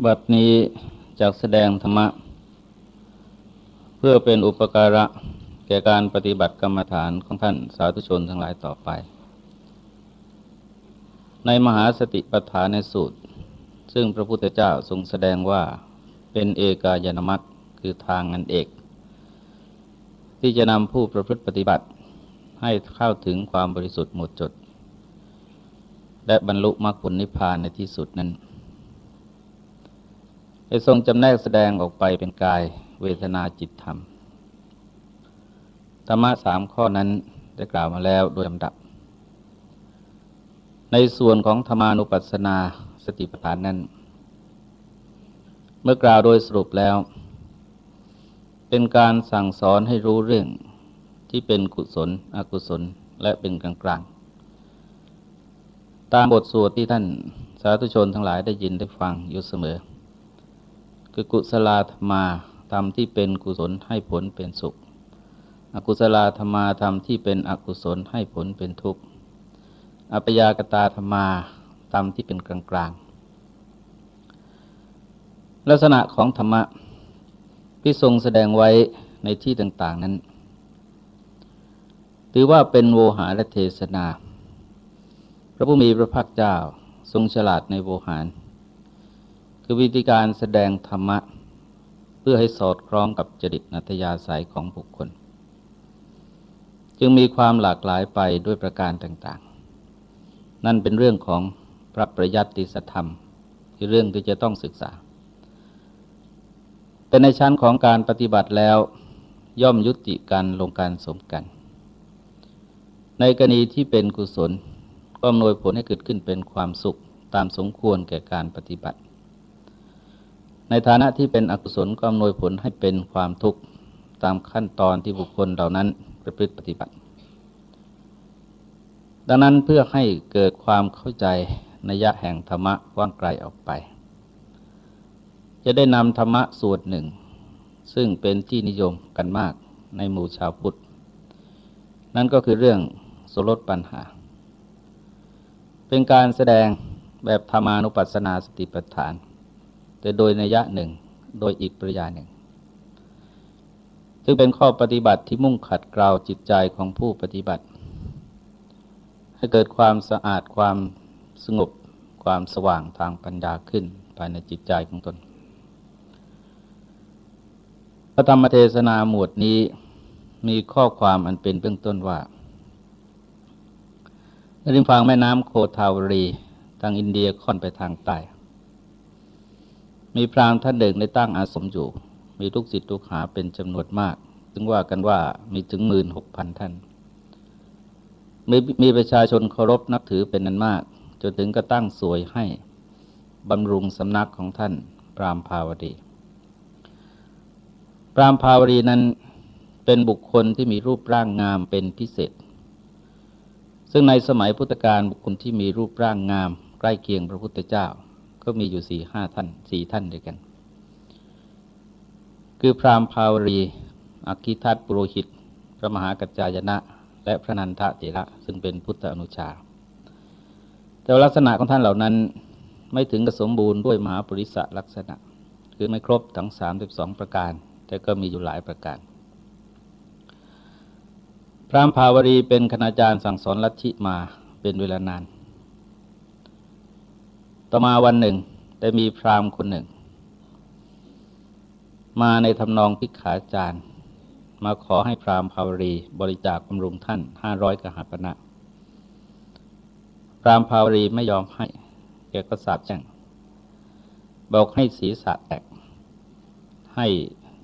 บัดนี้จากแสดงธรรมะ เพื่อเป็นอุปการะแก่การปฏิบัติกรรมฐานของท่านสาธุชนทั้งหลายต่อไป ในมหาสติปัฏฐานในสูตร ซึ่งพระพุทธเจ้าทรงแสดงว่าเป็นเอกายนามัตคือทางนันเอก ที่จะนำผู้ประพฤติปฏิบัติให้เข้าถึงความบริสุทธิ์หมดจด และบรรลุมรรคผลนิพพานในที่สุดนั้น ได้ทรงจำแนกแสดงออกไปเป็นกายเวทนาจิตธรรม ธรรมะสามข้อนั้นได้กล่าวมาแล้วโดยลำดับ ในส่วนของธรรมานุปัสสนาสติปัฏฐานนั้น เมื่อกล่าวโดยสรุปแล้ว เป็นการสั่งสอนให้รู้เรื่องที่เป็นกุศล อกุศลและเป็นกลางกลางตามบทสวดที่ท่านสาธุชนทั้งหลายได้ยินได้ฟังอยู่เสมอ คือกุศลธรรมาธรรมที่เป็นกุศลให้ผลเป็นสุข อกุศลธรรมาธรรมที่เป็นอกุศลให้ผลเป็นทุกข์อัปยากตาธรรมาธรรมที่เป็นกลางกลางลักษณะของธรรมะที่ทรงแสดงไว้ในที่ต่างๆนั้น ถือว่าเป็นโวหารและเทศนา พระผู้มีพระภาคเจ้าทรงฉลาดในโวหาร คือวิธีการแสดงธรรมะ เพื่อให้สอดคล้องกับจริตนัตยาสายของบุคคล จึงมีความหลากหลายไปด้วยประการต่างๆ นั่นเป็นเรื่องของพระประยัติสธรรมคือเรื่องที่จะต้องศึกษา แต่ในชั้นของการปฏิบัติแล้วย่อมยุติการลงการสมกัน ในกรณีที่เป็นกุศล ก็อำนวยผลให้เกิดขึ้นเป็นความสุขตามสมควรแก่การปฏิบัติ ในฐานะที่เป็นอกุศลก็อำนวยผลให้เป็นความทุกข์ตามขั้นตอนที่บุคคลเหล่านั้นประพฤติปฏิบัติ ดังนั้นเพื่อให้เกิดความเข้าใจในยะแห่งธรรมะกว้างไกลออกไป จะได้นำธรรมะส่วนหนึ่ง ซึ่งเป็นที่นิยมกันมากในหมู่ชาวพุทธ นั่นก็คือเรื่องสลดปัญหา เป็นการแสดงแบบธรรมานุปัสสนาสติปัฏฐาน แต่โดยนัยะหนึ่ง โดยอีกปริยาหนึ่ง ซึ่งเป็นข้อปฏิบัติที่มุ่งขัดเกลาจิตใจของผู้ปฏิบัติ ให้เกิดความสะอาดความสงบความสว่างทางปัญญาขึ้นภายในจิตใจของตน พระธรรมเทศนาหมวดนี้มีข้อความอันเป็นเบื้องต้นว่าริมฝั่งแม่น้ำโคทาวรี ทางอินเดียค่อนไปทางใต้ มีพรามท่านหนึ่งได้ตั้งอาสมอยู่ มีทุกสิทธิทุกหาเป็นจำนวนมากถึงว่ากันว่ามีถึงหมื่นหกพันท่าน มีมีประชาชนเคารพนับถือเป็นนั้นมาก จนถึงก็ตั้งสวยให้บำรุงสำนักของท่านพรามภาวดี พรามภาวดีนั้นเป็นบุคคลที่มีรูปร่างงามเป็นพิเศษ ซึ่งในสมัยพุทธกาลบุคคลที่มีรูปร่างงามใกล้เคียงพระพุทธเจ้า ก็มีอยู่สี่ห้าท่านสี่ท่านด้วยกัน คือพราหมณ์ภาวรีอักิทัตปุโรหิต พระมหากัจจายนะ และพระนันทะเถระ ซึ่งเป็นพุทธอนุชา แต่ลักษณะของท่านเหล่านั้นไม่ถึงกับสมบูรณ์ด้วยมหาปริศลักษณะ คือไม่ครบทั้งสามสิบสองประการ แต่ก็มีอยู่หลายประการ พระมภาวรีเป็นคณาจารย์สั่งสอนลัทธิมาเป็นเวลานาน ต่อมาวันหนึ่งได้มีพราหมณ์คนหนึ่ง มาในทำนองพิกขาจารย์ มาขอให้พราหมณ์ภาวรีบริจาคบำรุงท่านห้าร้อยกหาปณะพราหมณ์ภาวรีไม่ยอมให้แกก็สาบแช่งบอกให้ศีรษะแตก ให้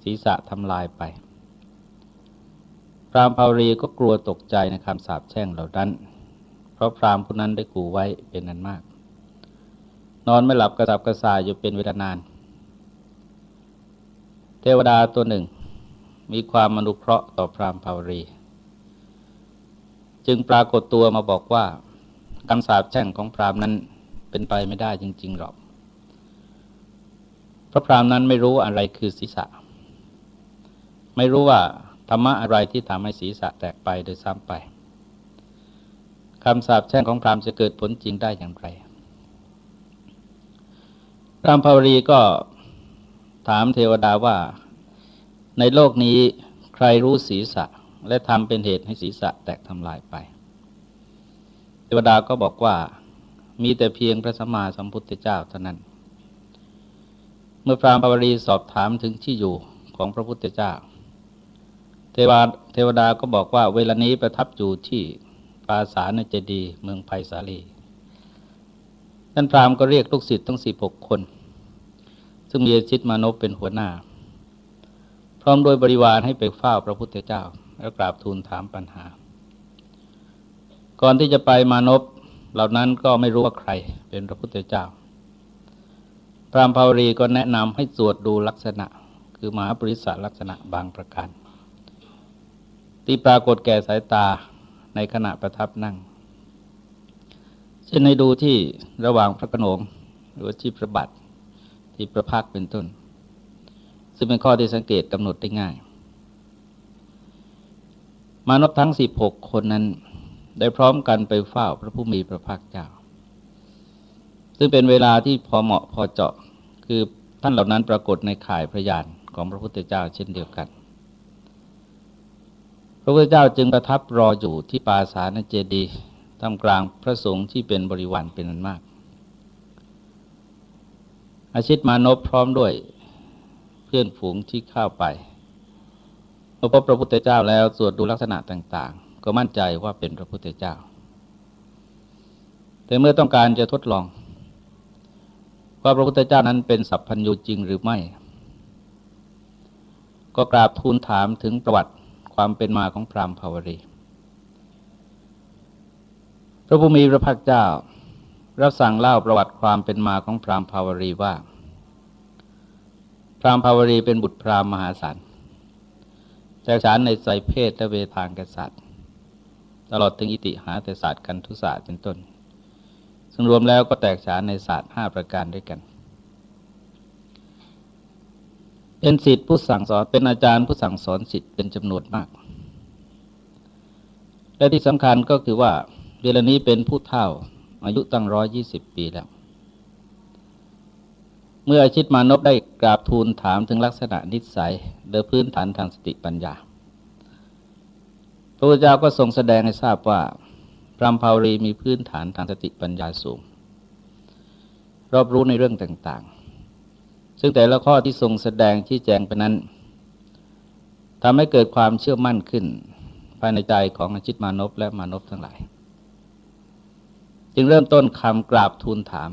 ศีรษะทำลายไป พราหมณ์ภาวรีก็กลัวตกใจในคำสาบแช่งเหล่านั้น เพราะพราหมณ์คนนั้นได้กูไว้เป็นนั้นมาก นอนไม่หลับกระสับกระส่ายอยู่เป็นเวลานาน เทวดาตัวหนึ่ง มีความมนุเคราะห์ต่อพรามภาวรี จึงปรากฏตัวมาบอกว่าคำสาปแช่งของพรามนั้นเป็นไปไม่ได้จริง ๆหรอกพระพรามนั้นไม่รู้อะไรคือศีรษะ ไม่รู้ว่าธรรมะอะไรที่ทำให้ศีรษะแตกไปโดยซ้ำไปคำสาปแช่งของพรามจะเกิดผลจริงได้อย่างไร พรามภาวรีก็ถามเทวดาว่า ในโลกนี้ใครรู้ศีรษะ และทำเป็นเหตุให้ศีรษะแตกทำลายไป เทวดาก็บอกว่ามีแต่เพียงพระสัมมาสัมพุทธเจ้าเท่านั้น เมื่อพรามภาวรีสอบถามถึงที่อยู่ของพระพุทธเจ้า เทวาเทวดาก็บอกว่าเวลานี้ประทับอยู่ที่ปราสาทเจดีเมืองไผ่สาลี ท่านพรามก็เรียกลูกศิษย์ทั้งสิบหกคน ซึ่งมีชิตมานพเป็นหัวหน้า พร้อมโดยบริวารให้ไปเฝ้าพระพุทธเจ้า แล้วกราบทูลถามปัญหา ก่อนที่จะไปมานพเหล่านั้นก็ไม่รู้ว่าใครเป็นพระพุทธเจ้า พรามภาวรีก็แนะนำให้สวดดูลักษณะ คือมหาปริศลักษณะบางประการ ที่ปรากฏแก่สายตาในขณะประทับนั่ง เช่นในดูที่ระหว่างพระกนงหรือที่พระบัตรที่ประพักเป็นต้น ซึ่งเป็นข้อที่สังเกตกำหนดได้ง่าย มานพทั้งสิบหกคนนั้นได้พร้อมกันไปเฝ้าพระผู้มีพระภาคเจ้า ซึ่งเป็นเวลาที่พอเหมาะพอเจาะคือท่านเหล่านั้นปรากฏในข่ายพระยานของพระพุทธเจ้าเช่นเดียวกัน พระพุทธเจ้าจึงประทับรออยู่ที่ปาสานเจดี ท่ามกลางพระสงฆ์ที่เป็นบริวารเป็นอันมาก อาชิตมานพพร้อมด้วยเพื่อนฝูงที่เข้าไปเมื่อพบพระพุทธเจ้าแล้วสวดดูลักษณะต่าง ๆ ก็มั่นใจว่าเป็นพระพุทธเจ้า แต่เมื่อต้องการจะทดลอง ว่าพระพุทธเจ้านั้นเป็นสัพพัญญูจริงหรือไม่ ก็กราบทูลถามถึงประวัติความเป็นมาของพรามภาวรี พระผู้มีพระภาคเจ้า รับสั่งเล่าประวัติความเป็นมาของพรามภาวรีว่า พรามภาวรีเป็นบุตรพรามมหาศาลแตกฉานในใจเพศและเวทางกษัตริย์ ตลอดถึงอิติหาแต่ศาสตร์กันทุศาสตร์เป็นต้น ซึ่งรวมแล้วก็แตกฉานในศาสตร์ห้าประการด้วยกัน เป็นสิทธิผู้สั่งสอนเป็นอาจารย์ผู้สั่งสอนสิทธิ์เป็นจำนวนมาก และที่สำคัญก็คือว่า เวลานี้เป็นผู้เฒ่า อายุตั้งร้อยยี่สิบปีแล้ว เมื่ออาชิตมานพได้กราบทูลถามถึงลักษณะนิสัยโดยพื้นฐานทางสติปัญญา พระพุทธเจ้าก็ทรงแสดงให้ทราบว่าพรามภาวรีมีพื้นฐานทางสติปัญญาสูง รอบรู้ในเรื่องต่างๆ ซึ่งแต่ละข้อที่ทรงแสดงที่แจงไปนั้นทำให้เกิดความเชื่อมั่นขึ้น ภายในใจของอาชิตมานพและมานพทั้งหลาย จึงเริ่มต้นคำกราบทูลถาม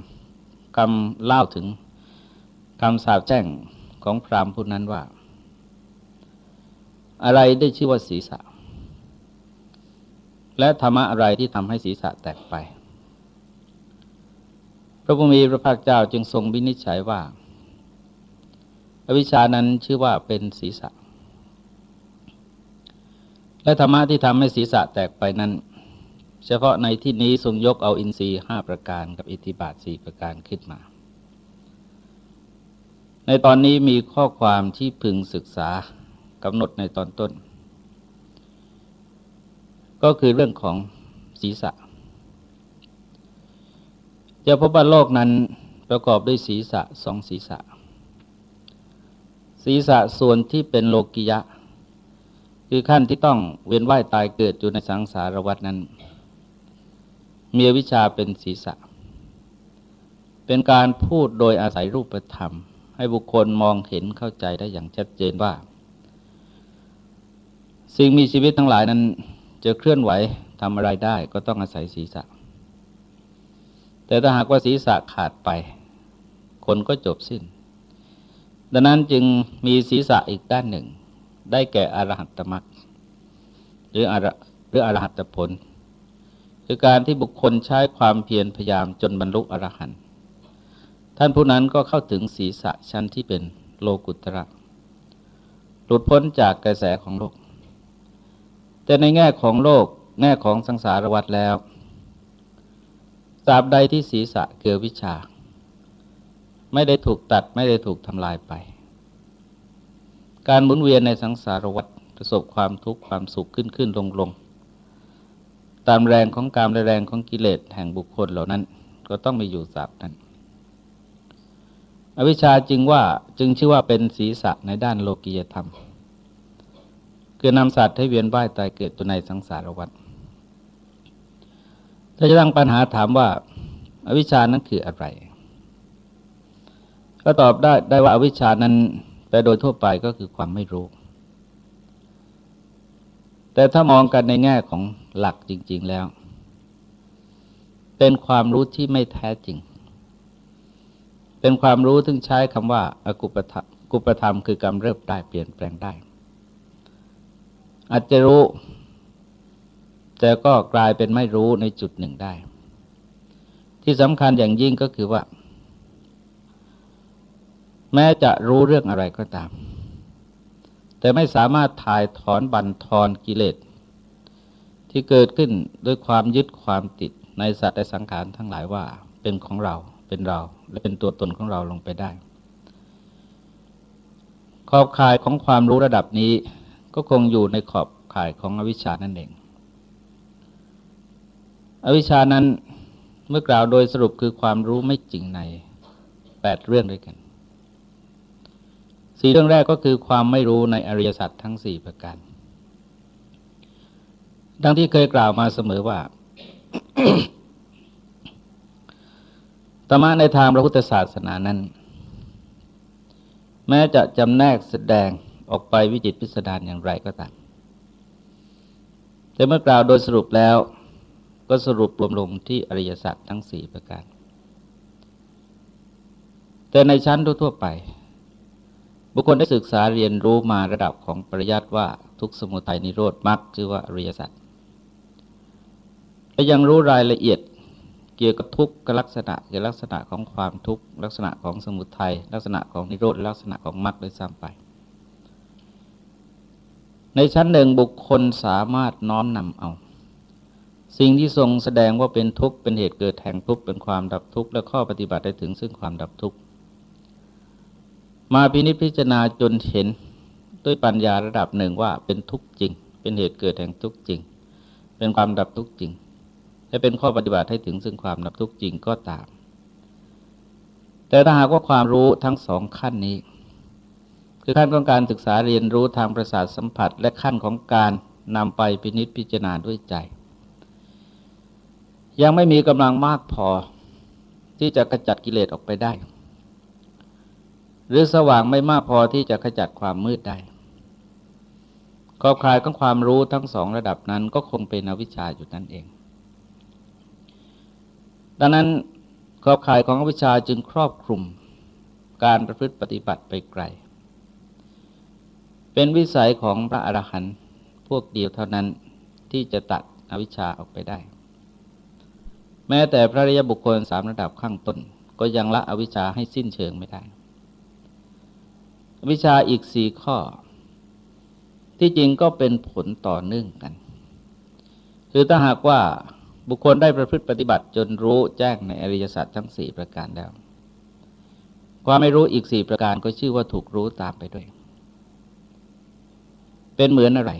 คำเล่าถึงคำสาบแจ้งของพรามผู้นั้นว่า อะไรได้ชื่อว่าศีรษะ และธรรมะอะไรที่ทำให้ศีรษะแตกไป พระพุทมีพระภาคเจ้าจึงทรงวินิจฉัยว่าอวิชานั้นชื่อว่าเป็นศีรษะ และธรรมะที่ทำให้ศีรษะแตกไปนั้น เฉพาะในที่นี้ทรงยกเอาอินทรีย์ห้าประการกับอิทธิบาทสี่ประการขึ้นมา ในตอนนี้มีข้อความที่พึงศึกษากำหนดในตอนต้น ก็คือเรื่องของศีรษะ จะพบว่าโลกนั้นประกอบด้วยศีรษะสองศีรษะ ศีรษะส่วนที่เป็นโลกิยะ คือขั้นที่ต้องเวียนว่ายตายเกิดอยู่ในสังสารวัฏนั้น มีวิชาเป็นศีรษะ เป็นการพูดโดยอาศัยรูปธรรม ให้บุคคลมองเห็นเข้าใจได้อย่างชัดเจนว่า สิ่งมีชีวิตทั้งหลายนั้นจะเคลื่อนไหวทำอะไรได้ก็ต้องอาศัยศีรษะ แต่ถ้าหากว่าศีรษะขาดไป คนก็จบสิ้น ดังนั้นจึงมีศีรษะอีกด้านหนึ่ง ได้แก่อรหัตตมรรคหรืออรหรืออรหัตผล คือการที่บุคคลใช้ความเพียรพยายามจนบรรลุอรหันต์ท่านผู้นั้นก็เข้าถึงศีรษะชั้นที่เป็นโลกุตระหลุดพ้นจากกระแสของโลก แต่ในแง่ของโลกแง่ของสังสารวัฏแล้วตราบใดที่ศีรษะเกิดวิชา ไม่ได้ถูกตัดไม่ได้ถูกทำลายไป การหมุนเวียนในสังสารวัฏประสบความทุกข์ความสุขขึ้นขึ้นลงลง ตามแรงของกามและแรงของกิเลสแห่งบุคคลเหล่านั้น ก็ต้องมีอยู่สาบนั้น อวิชชาจึงว่าจึงชื่อว่าเป็นศีรษะในด้านโลกียธรรม คือนำสัตว์ให้เวียนว่ายตายเกิดตัวในสังสารวัฏถ้าจะตั้งปัญหาถามว่าอวิชชานั้นคืออะไร ก็ตอบได้ได้ว่าอาวิชชานั้นแปโดยทั่วไปก็คือความไม่รู้ แต่ถ้ามองกันในแง่ของหลักจริง ๆแล้ว เป็นความรู้ที่ไม่แท้จริง เป็นความรู้ที่ใช้คำว่าอากุปธรรมกุปธรรมคือกรรมเริบได้เปลี่ยนแปลงได้ อาจจะรู้ แต่ก็กลายเป็นไม่รู้ในจุดหนึ่งได้ ที่สำคัญอย่างยิ่งก็คือว่า แม้จะรู้เรื่องอะไรก็ตาม แต่ไม่สามารถถ่ายถอนบันทอนกิเลสที่เกิดขึ้นด้วยความยึดความติดในสัตว์และสังขารทั้งหลายว่าเป็นของเราเป็นเราและเป็นตัวตนของเราลงไปได้ ขอบข่ายของความรู้ระดับนี้ก็คงอยู่ในขอบข่ายของอวิชชานั่นเอง อวิชชานั้นเมื่อกล่าวโดยสรุปคือความรู้ไม่จริงในแปดเรื่องด้วยกัน สี่เรื่องแรกก็คือความไม่รู้ในอริยสัจทั้งสี่ประการ ดังที่เคยกล่าวมาเสมอว่าธรรมะในทางพระพุทธศาสนานั้น แม้จะจำแนกแสดงออกไปวิจิตพิสดารอย่างไรก็ตามแต่เมื่อกล่าวโดยสรุปแล้วก็สรุปรวมลงที่อริยสัจทั้งสี่ประการ แต่ในชั้นทั่วๆไป บุคคลได้ศึกษาเรียนรู้มาระดับของปริยัติว่าทุกสมุทัยนิโรธมรรคชื่อว่าอริยสัจและยังรู้รายละเอียดเกี่ยวกับทุกขลักษณะเกี่ยวกับลักษณะของความทุกข์ลักษณะของสมุทัยลักษณะของนิโรธลักษณะของมรรคโดยซ้ำไป ในชั้นหนึ่งบุคคลสามารถน้อมนำเอา สิ่งที่ทรงแสดงว่าเป็นทุกข์เป็นเหตุเกิดแห่งทุกข์เป็นความดับทุกข์และข้อปฏิบัติได้ถึงซึ่งความดับทุกข์ มาพินิจพิจารณาจนเห็นด้วยปัญญาระดับหนึ่งว่าเป็นทุกข์จริง เป็นเหตุเกิดแห่งทุกข์จริง เป็นความดับทุกข์จริงและเป็นข้อปฏิบัติให้ถึงซึ่งความดับทุกข์จริงก็ตาม แต่ถ้าหากว่าความรู้ทั้งสองขั้นนี้ คือขั้นของการศึกษาเรียนรู้ทางประสาทสัมผัส และขั้นของการนำไปพินิจพิจารณาด้วยใจ ยังไม่มีกำลังมากพอที่จะขจัดกิเลสออกไปได้ หรือสว่างไม่มากพอที่จะขจัดความมืดได้ขอบคลายของความรู้ทั้งสองระดับนั้นก็คงเป็นอวิชชาอยู่นั่นเอง ดังนั้นขอบข่ายของอวิชาจึงครอบคลุมการประพฤติปฏิบัติไปไกล เป็นวิสัยของพระอรหันต์พวกเดียวเท่านั้นที่จะตัดอวิชชาออกไปได้ แม้แต่พระริยบุคคลสามระดับข้างต้นก็ยังละอวิชชาให้สิ้นเชิงไม่ได้ วิชาอีกสี่ข้อ ที่จริงก็เป็นผลต่อเนื่องกัน คือถ้าหากว่าบุคคลได้ประพฤติปฏิบัติจนรู้แจ้งในอริยสัจทั้งสี่ประการแล้ว ความไม่รู้อีกสี่ประการก็ชื่อว่าถูกรู้ตามไปด้วย เป็นเหมือนอะไร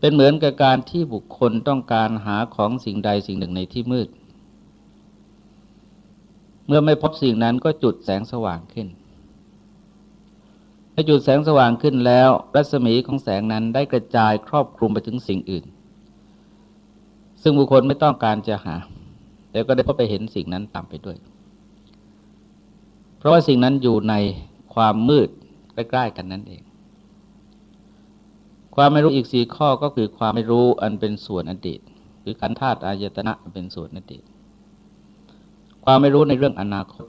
เป็นเหมือนกับการที่บุคคลต้องการหาของสิ่งใดสิ่งหนึ่งในที่มืด เมื่อไม่พบสิ่งนั้นก็จุดแสงสว่างขึ้น ถ้าจุดแสงสว่างขึ้นแล้ว รัศมีของแสงนั้นได้กระจายครอบคลุมไปถึงสิ่งอื่น ซึ่งบุคคลไม่ต้องการจะหา แต่ก็ได้พบไปเห็นสิ่งนั้นตามไปด้วย เพราะว่าสิ่งนั้นอยู่ในความมืดใกล้ๆกันนั่นเอง ความไม่รู้อีกสี่ข้อก็คือความไม่รู้อันเป็นส่วนอดีตหรือขันธาตุอายตนะเป็นส่วนอดีตความไม่รู้ในเรื่องอนาคต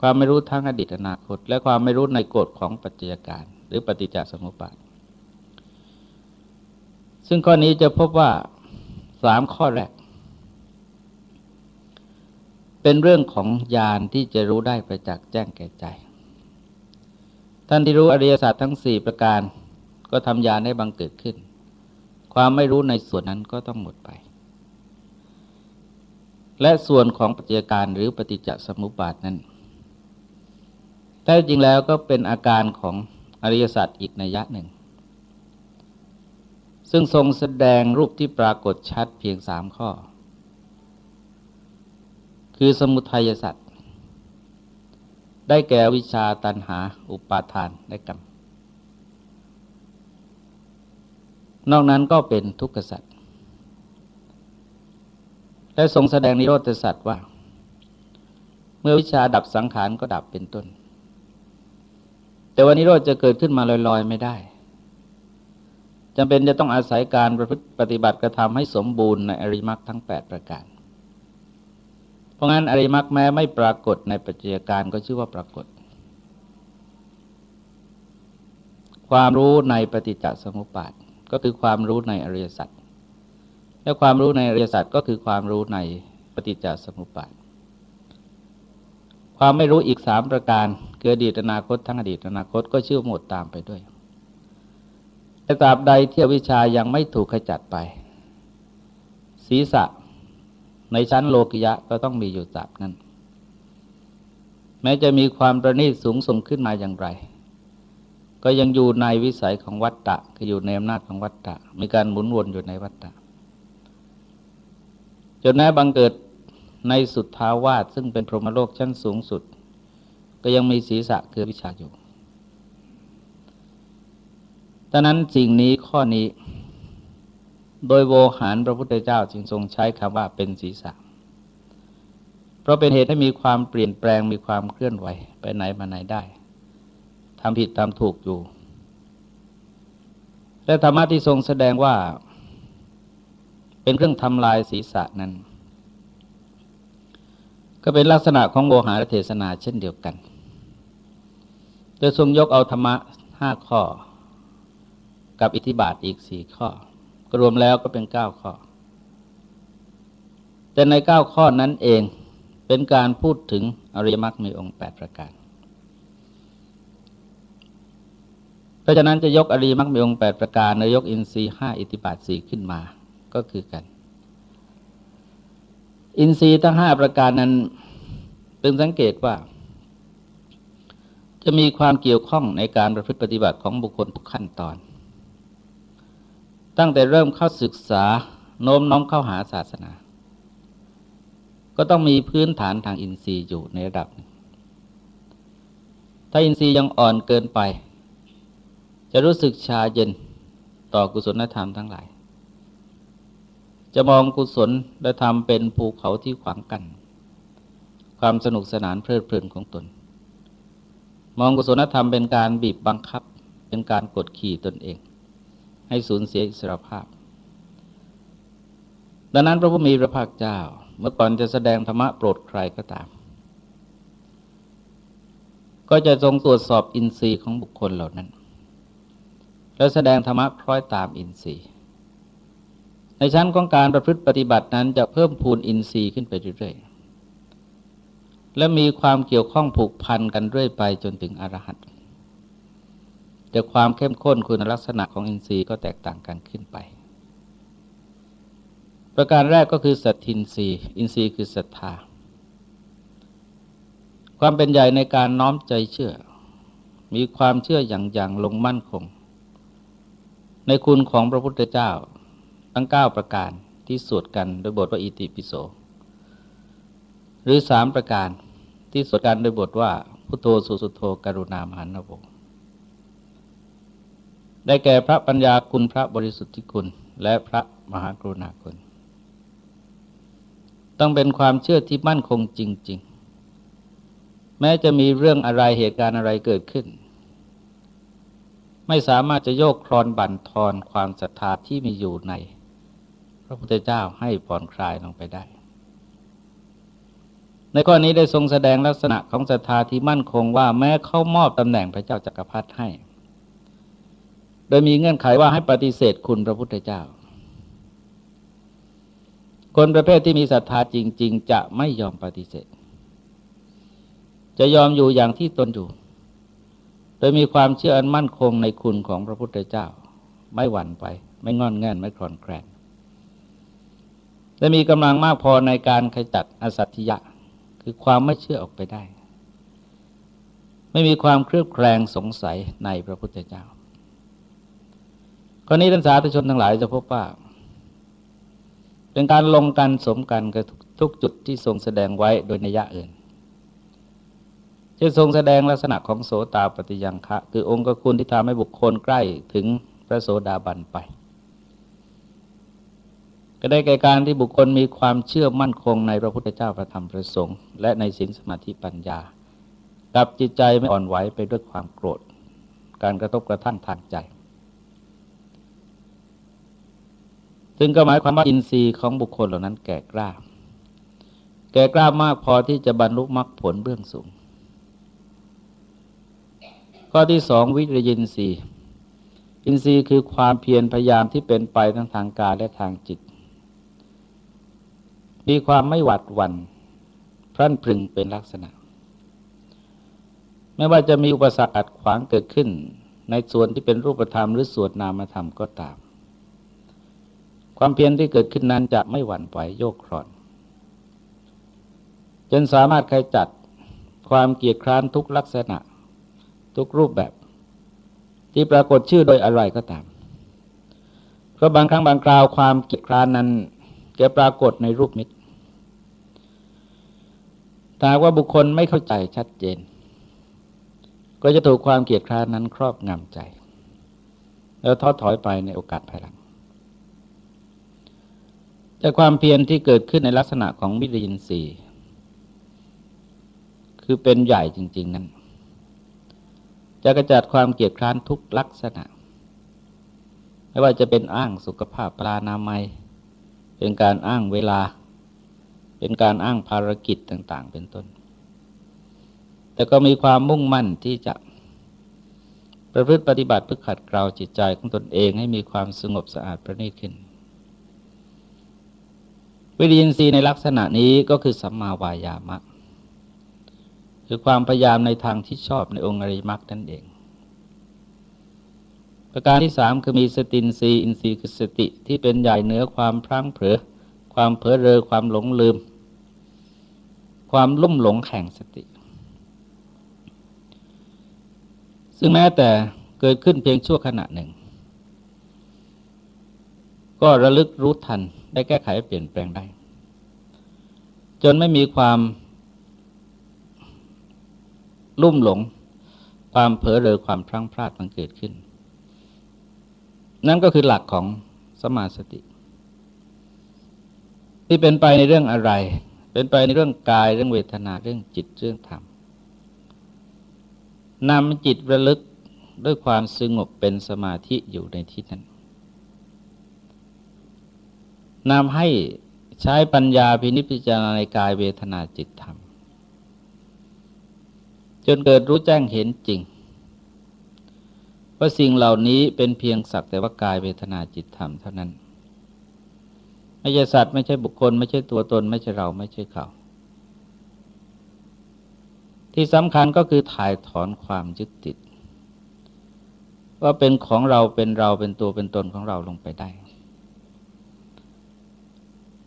ความไม่รู้ทั้งอดีตอนาคต และความไม่รู้ในกฎของปัจจัยการ หรือปฏิจจสมุปบาท ซึ่งข้อนี้จะพบว่าสามข้อแรก เป็นเรื่องของญาณที่จะรู้ได้ประจักษ์แจ้งแก่ใจ ท่านที่รู้อริยศาสัจทั้งสี่ประการ ก็ทำญาณให้บังเกิดขึ้น ความไม่รู้ในส่วนนั้นก็ต้องหมดไปและส่วนของปัจจัยการหรือปฏิจจสมุปบาทนั้น แท้จริงแล้วก็เป็นอาการของอริยสัจอีกนัยยะหนึ่ง ซึ่งทรงแสดงรูปที่ปรากฏชัดเพียงสามข้อ คือสมุทัยสัตว์ได้แก่วิชาตันหาอุปาทานและกรรมนอกนั้นก็เป็นทุกขสัตว์และทรงแสดงนิโรธสัตว์ว่า เมื่อวิชาดับสังขารก็ดับเป็นต้น แต่วันนิโรธจะเกิดขึ้นมาลอยๆไม่ได้จำเป็นจะต้องอาศัยการประพฤติปฏิบัติกระทำให้สมบูรณ์ในอริมักทั้ง 8 ประการ เพราะงั้นอริมักแม้ไม่ปรากฏในปัจจัยการก็ชื่อว่าปรากฏ ความรู้ในปฏิจจสมุปบาทก็คือความรู้ในอริยสัจและความรู้ในอริยสัจก็คือความรู้ในปฏิจจสมุปบาท ความไม่รู้อีกสามประการเกิดอดีตอนาคตทั้งอดีตอนาคตก็ชื่อหมดตามไปด้วยแต่ตราบใดที่วิชายังไม่ถูกขจัดไป ศีรษะในชั้นโลกิยะก็ต้องมีอยู่ตราบนั้น แม้จะมีความประณีตสูงส่งขึ้นมาอย่างไร ก็ยังอยู่ในวิสัยของวัฏฏะคืออยู่ในอำนาจของวัฏฏะมีการหมุนวนอยู่ในวัฏฏะจนแม้บังเกิด ในสุดท้าวาสซึ่งเป็นพรหมโลกชั้นสูงสุด ก็ยังมีศีรษะคือวิชาอยู่ดังนั้นสิ่งนี้ข้อนี้ โดยโวหารพระพุทธเจ้าจึงทรงใช้คำว่าเป็นศีรษะ เพราะเป็นเหตุให้มีความเปลี่ยนแปลงมีความเคลื่อนไหวไปไหนมาไหนได้ทำผิดทำถูกอยู่ และธรรมะที่ทรงแสดงว่า เป็นเครื่องทำลายศีรษะนั้น ก็เป็นลักษณะของโวหารเทศนาเช่นเดียวกันโดยทรงยกเอาธรรมะห้าข้อ กับอิทธิบาทอีกสี่ข้อ รวมแล้วก็เป็นเก้าข้อ แต่ในเก้าข้อนั้นเองเป็นการพูดถึงอริยมรรคมีองค์แปดประการ เพราะฉะนั้นจะยกอริยมรรคมีองค์แปดประการในยกอินทรีย์ห้าอิทธิบาทสี่ขึ้นมาก็คือกัน อินทรีย์ทั้งห้าประการนั้นเป็นสังเกตว่า จะมีความเกี่ยวข้องในการประพฤติปฏิบัติของบุคคลทุกขั้นตอน ตั้งแต่เริ่มเข้าศึกษาโน้มน้อมเข้าหาศาสนา ก็ต้องมีพื้นฐานทางอินทรีย์อยู่ในระดับ ถ้าอินทรีย์ยังอ่อนเกินไป จะรู้สึกชาเย็นต่อกุศลธรรมทั้งหลาย จะมองกุศลและธรรมเป็นภูเขาที่ขวางกัน ความสนุกสนานเพลิดเพลินของตน มองกุศลธรรมเป็นการบีบบังคับ เป็นการกดขี่ตนเอง ให้สูญเสียอิสรภาพ ดังนั้นพระผู้มีพระภาคเจ้า เมื่อก่อนจะแสดงธรรมะโปรดใครก็ตาม ก็จะทรงตรวจสอบอินทรีย์ของบุคคลเหล่านั้น แล้วแสดงธรรมะคล้อยตามอินทรีย์ ในชั้นของการประพฤติปฏิบัตินั้นจะเพิ่มพูนอินทรีย์ขึ้นไปเรื่อยๆ และมีความเกี่ยวข้องผูกพันกันเรื่อยไปจนถึงอรหัตแต่ความเข้มข้นคุณลักษณะของอินทรีย์ก็แตกต่างกันขึ้นไป ประการแรกก็คือสัตทินทรีย์อินทรีย์คือศรัทธา ความเป็นใหญ่ในการน้อมใจเชื่อ มีความเชื่ออย่างอย่างลงมั่นคง ในคุณของพระพุทธเจ้า ทั้ง 9 ประการที่สวดกันโดยบทว่าอิติปิโส หรือสามประการที่สวดกันโดยบทว่า พุทโธสุสุโธกรุณามหานโวได้แก่พระปัญญาคุณพระบริสุทธิคุณ และพระมหากรุณาคุณ ต้องเป็นความเชื่อที่มั่นคงจริง ๆ แม้จะมีเรื่องอะไรเหตุการณ์อะไรเกิดขึ้น ไม่สามารถจะโยกคลอนบั่นทอนความศรัทธาที่มีอยู่ใน พระพุทธเจ้าให้ผ่อนคลายลงไปได้ ในข้อนี้ได้ทรงแสดงลักษณะของศรัทธาที่มั่นคงว่าแม้เขามอบตำแหน่งพระเจ้าจากักรพรรดิให้ โดยมีเงื่อนไขว่าให้ปฏิเสธคุณพระพุทธเจ้า คนประเภทที่มีศรัทธาจริง ๆ จะไม่ยอมปฏิเสธ จะยอมอยู่อย่างที่ตนอยู่ โดยมีความเชื่ออันมั่นคงในคุณของพระพุทธเจ้า ไม่หวั่นไป ไม่งอนแง่นไม่คลอนแคลน และมีกำลังมากพอในการขจัดอสัตยะ คือความไม่เชื่อออกไปได้ ไม่มีความเครือบแคลงสงสัยในพระพุทธเจ้าข้อนี้ท่านสาธุชนทั้งหลายจะพบว่า เป็นการลงกันสมกันกับทุกจุดที่ทรงแสดงไว้โดยนิยะอื่นจะทรงแสดงลักษณะของโสตาปฏิยังคะ คือองค์คุณที่ทำให้บุคคลใกล้ถึงพระโสดาบันไป ก็ได้แก่การที่บุคคลมีความเชื่อมั่นคงในพระพุทธเจ้าพระธรรมพระสงฆ์และในศีลสมาธิปัญญา กับจิตใจไม่อ่อนไหวไปด้วยความโกรธ การกระทบกระทั่งทางใจ ซึ่งก็หมายความว่าอินทรีย์ของบุคคลเหล่านั้นแก่กล้า แก่กล้ามากพอที่จะบรรลุมรรคผลเบื้องสูง ข้อที่สองวิริยินทรีย์อินทรีย์คือความเพียรพยายามที่เป็นไปทั้งทางกายและทางจิต มีความไม่หวัดหวัน่นพรั่นพรึงเป็นลักษณะ ไม่ว่าจะมีอุปสรรคอัดขวางเกิดขึ้น ในส่วนที่เป็นรูปธรรมหรือส่วนนามธรรมก็ตาม ความเพียรที่เกิดขึ้นนั้นจะไม่หวั่นไหวโยกครอน จนสามารถขจัดความเกียดคร้านทุกลักษณะ ทุกรูปแบบ ที่ปรากฏชื่อโดยอะไรก็ตามเพราะบางครั้งบางคราวความเกียดคร้านนั้นจะปรากฏในรูปมิตร ถ้าว่าบุคคลไม่เข้าใจชัดเจน ก็จะถูกความเกียดคร้านนั้นครอบงำใจ แล้วท้อถอยไปในโอกาสภายหลังจากความเพียรที่เกิดขึ้นในลักษณะของวิริยินทรีย์คือเป็นใหญ่จริง ๆ นั้น จะกระจัดความเกียดคร้านทุกลักษณะ ไม่ว่าจะเป็นอ้างสุขภาพปรานามัย เป็นการอ้างเวลา เป็นการอ้างภารกิจต่าง ๆ เป็นต้น แต่ก็มีความมุ่งมั่นที่จะประพฤติปฏิบัติเพื่อขัดเกลาจิตใจของตนเองให้มีความสงบสะอาดประณีตขึ้น วิริยินทรีย์ในลักษณะนี้ก็คือสัมมาวายามะ คือความพยายามในทางที่ชอบในองค์อริมักนั่นเอง ประการที่สามคือมีสตินทรีอินทรีย์คือสติที่เป็นใหญ่เหนือความพลั้งเผลอ ความเผลอเรอความหลงลืม ความลุ่มหลงแข่งสติ ซึ่งแม้แต่เกิดขึ้นเพียงชั่วขณะหนึ่ง ก็ระลึกรู้ทันได้แก้ไขเปลี่ยนแปลงได้ จนไม่มีความลุ่มหลง ความเผลอเรอความพลั้งพลาดมันเกิดขึ้น นั่นก็คือหลักของสมาสติ ที่เป็นไปในเรื่องอะไร เป็นไปในเรื่องกายเรื่องเวทนาเรื่องจิตเรื่องธรรมนำจิตระลึกด้วยความสงบเป็นสมาธิอยู่ในที่นั้นนำให้ใช้ปัญญาพินิจพิจารณาในกายเวทนาจิตธรรม จนเกิดรู้แจ้งเห็นจริงว่าสิ่งเหล่านี้เป็นเพียงสักแต่ว่ากายเวทนาจิตธรรมเท่านั้น ไม่ใช่สัตว์ไม่ใช่บุคคล ไม่ใช่ตัวตน ไม่ใช่เราไม่ใช่เขา ที่สำคัญก็คือถ่ายถอนความยึดติด ว่าเป็นของเราเป็นเราเป็นตัวเป็นตนของเราลงไปได้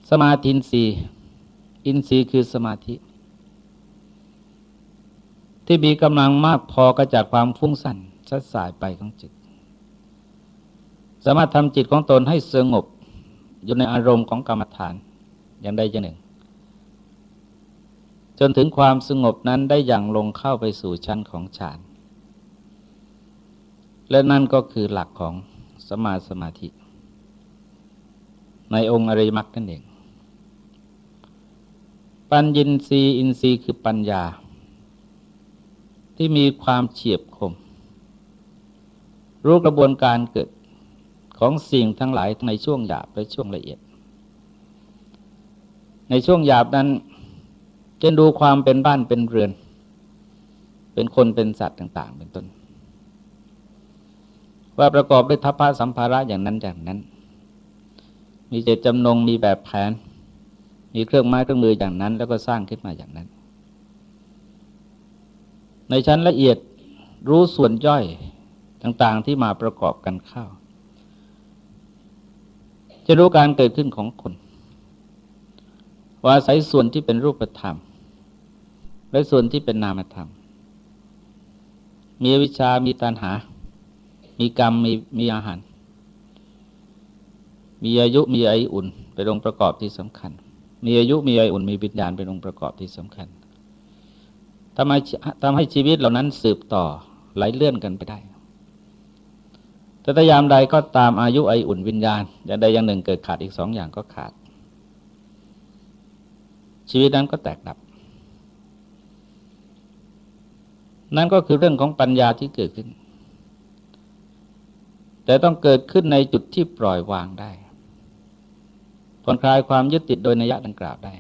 สมาธินรีอินทรีย์คือสมาธิ ที่มีกำลังมากพอกระจัดความฟุ้งซ่านสัดสายไปของจิต สามารถทำจิตของตนให้สงบ อยู่ในอารมณ์ของกรรมฐานอย่างใดอย่างหนึ่ง จนถึงความสงบนั้นได้อย่างลงเข้าไปสู่ชั้นของฌาน และนั่นก็คือหลักของสมาสมาธิ ในองค์อริมักนั่นเอง ปัญญินทรีอินทรีย์คือปัญญา ที่มีความเฉียบคม รู้กระบวนการเกิด ของสิ่งทั้งหลายในช่วงหยาบและช่วงละเอียด ในช่วงหยาบนั้นจะดูความเป็นบ้านเป็นเรือน เป็นคนเป็นสัตว์ต่าง ๆ เป็นต้น ว่าประกอบด้วยทัพพะสัมภาระอย่างนั้นอย่างนั้น มีเจตจำนงมีแบบแผน มีเครื่องไม้เครื่องมืออย่างนั้น แล้วก็สร้างขึ้นมาอย่างนั้น ในชั้นละเอียดรู้ส่วนย่อยต่างๆที่มาประกอบกันเข้า จะรู้การเกิดขึ้นของคน ว่าใส่ส่วนที่เป็นรูปธรรม และส่วนที่เป็นนามธรรม มีวิชามีตัณหา มีกรรมมีมีอาหาร มีอายุมีไออุ่นเป็นองค์ประกอบที่สำคัญ มีอายุมีไออุ่นมีวิญญาณเป็นองค์ประกอบที่สำคัญทำให้ทำให้ชีวิตเหล่านั้นสืบต่อไหลเลื่อนกันไปได้ แต่ถ้ายามใดก็ตามอายุไออุ่นวิญญาณอย่างใดอย่างหนึ่งเกิดขาดอีกสองอย่างก็ขาด ชีวิตนั้นก็แตกดับ นั่นก็คือเรื่องของปัญญาที่เกิดขึ้น แต่ต้องเกิดขึ้นในจุดที่ปล่อยวางได้ผ่อนคลายความยึดติดโดยนัยดังกล่าวได้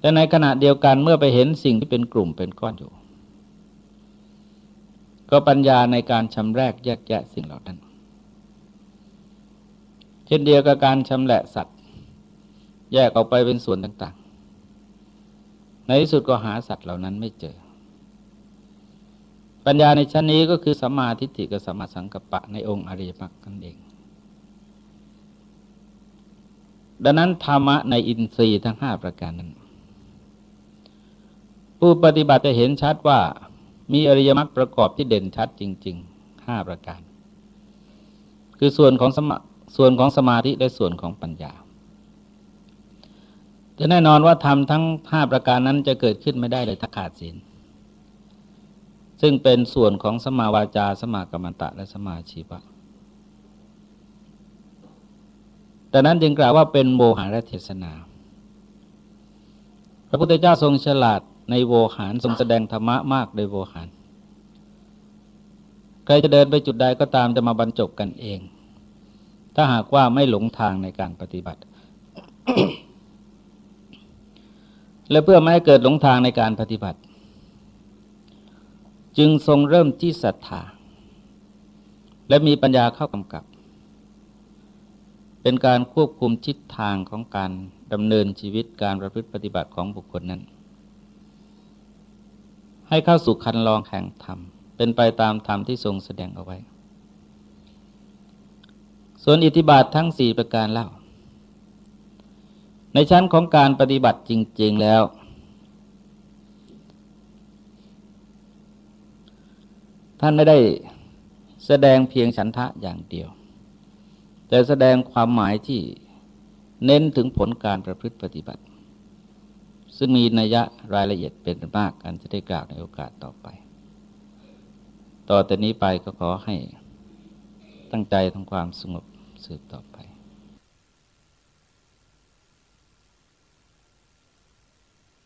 แต่ในขณะเดียวกันเมื่อไปเห็นสิ่งที่เป็นกลุ่มเป็นก้อนอยู่ ก็ปัญญาในการชำแรกแยกแยะสิ่งเหล่านั้น เช่นเดียวกับการชำแหละสัตว์ แยกออกไปเป็นส่วนต่างๆ ในที่สุดก็หาสัตว์เหล่านั้นไม่เจอ ปัญญาในชั้นนี้ก็คือสัมมาทิฏฐิกับสัมมาสังกัปปะในองค์อริยมรรคนั่นเอง ดังนั้นธรรมะในอินทรีย์ทั้งห้าประการนั้น ผู้ปฏิบัติจะเห็นชัดว่า มีอริยมรรคประกอบที่เด่นชัดจริงๆห้าประการ คือส่วนของสมาส่วนของสมาธิและส่วนของปัญญาแต่แน่นอนว่าทำทั้งห้าประการนั้นจะเกิดขึ้นไม่ได้เลยถ้าขาดศีลซึ่งเป็นส่วนของสมาวาจา สมากรรมตะและสมาชีวะดังนั้นจึงกล่าวว่าเป็นโวหารเทศนา พระพุทธเจ้าทรงฉลาด ในโวหารทรงแสดงธรรมะมากในโวหารใครจะเดินไปจุดใดก็ตามจะมาบรรจบกันเอง ถ้าหากว่าไม่หลงทางในการปฏิบัติ และเพื่อไม่ให้เกิดหลงทางในการปฏิบัติ จึงทรงเริ่มที่ศรัทธา และมีปัญญาเข้ากำกับ เป็นการควบคุมทิศทางของการดำเนินชีวิตการประพฤติปฏิบัติของบุคคลนั้น ให้เข้าสู่คันลองแห่งธรรม เป็นไปตามธรรมที่ทรงแสดงเอาไว้ ส่วนอิทธิบาททั้งสี่ประการเล่า ในชั้นของการปฏิบัติจริง ๆแล้ว ท่านไม่ได้แสดงเพียงฉันทะอย่างเดียว แต่แสดงความหมายที่เน้นถึงผลการประพฤติปฏิบัติ ซึ่งมีนัยยะรายละเอียดเป็นมากกันจะได้กล่าวในโอกาสต่อไป ต่อแต่นี้ไปก็ขอให้ตั้งใจทำความสงบสืบต่อไป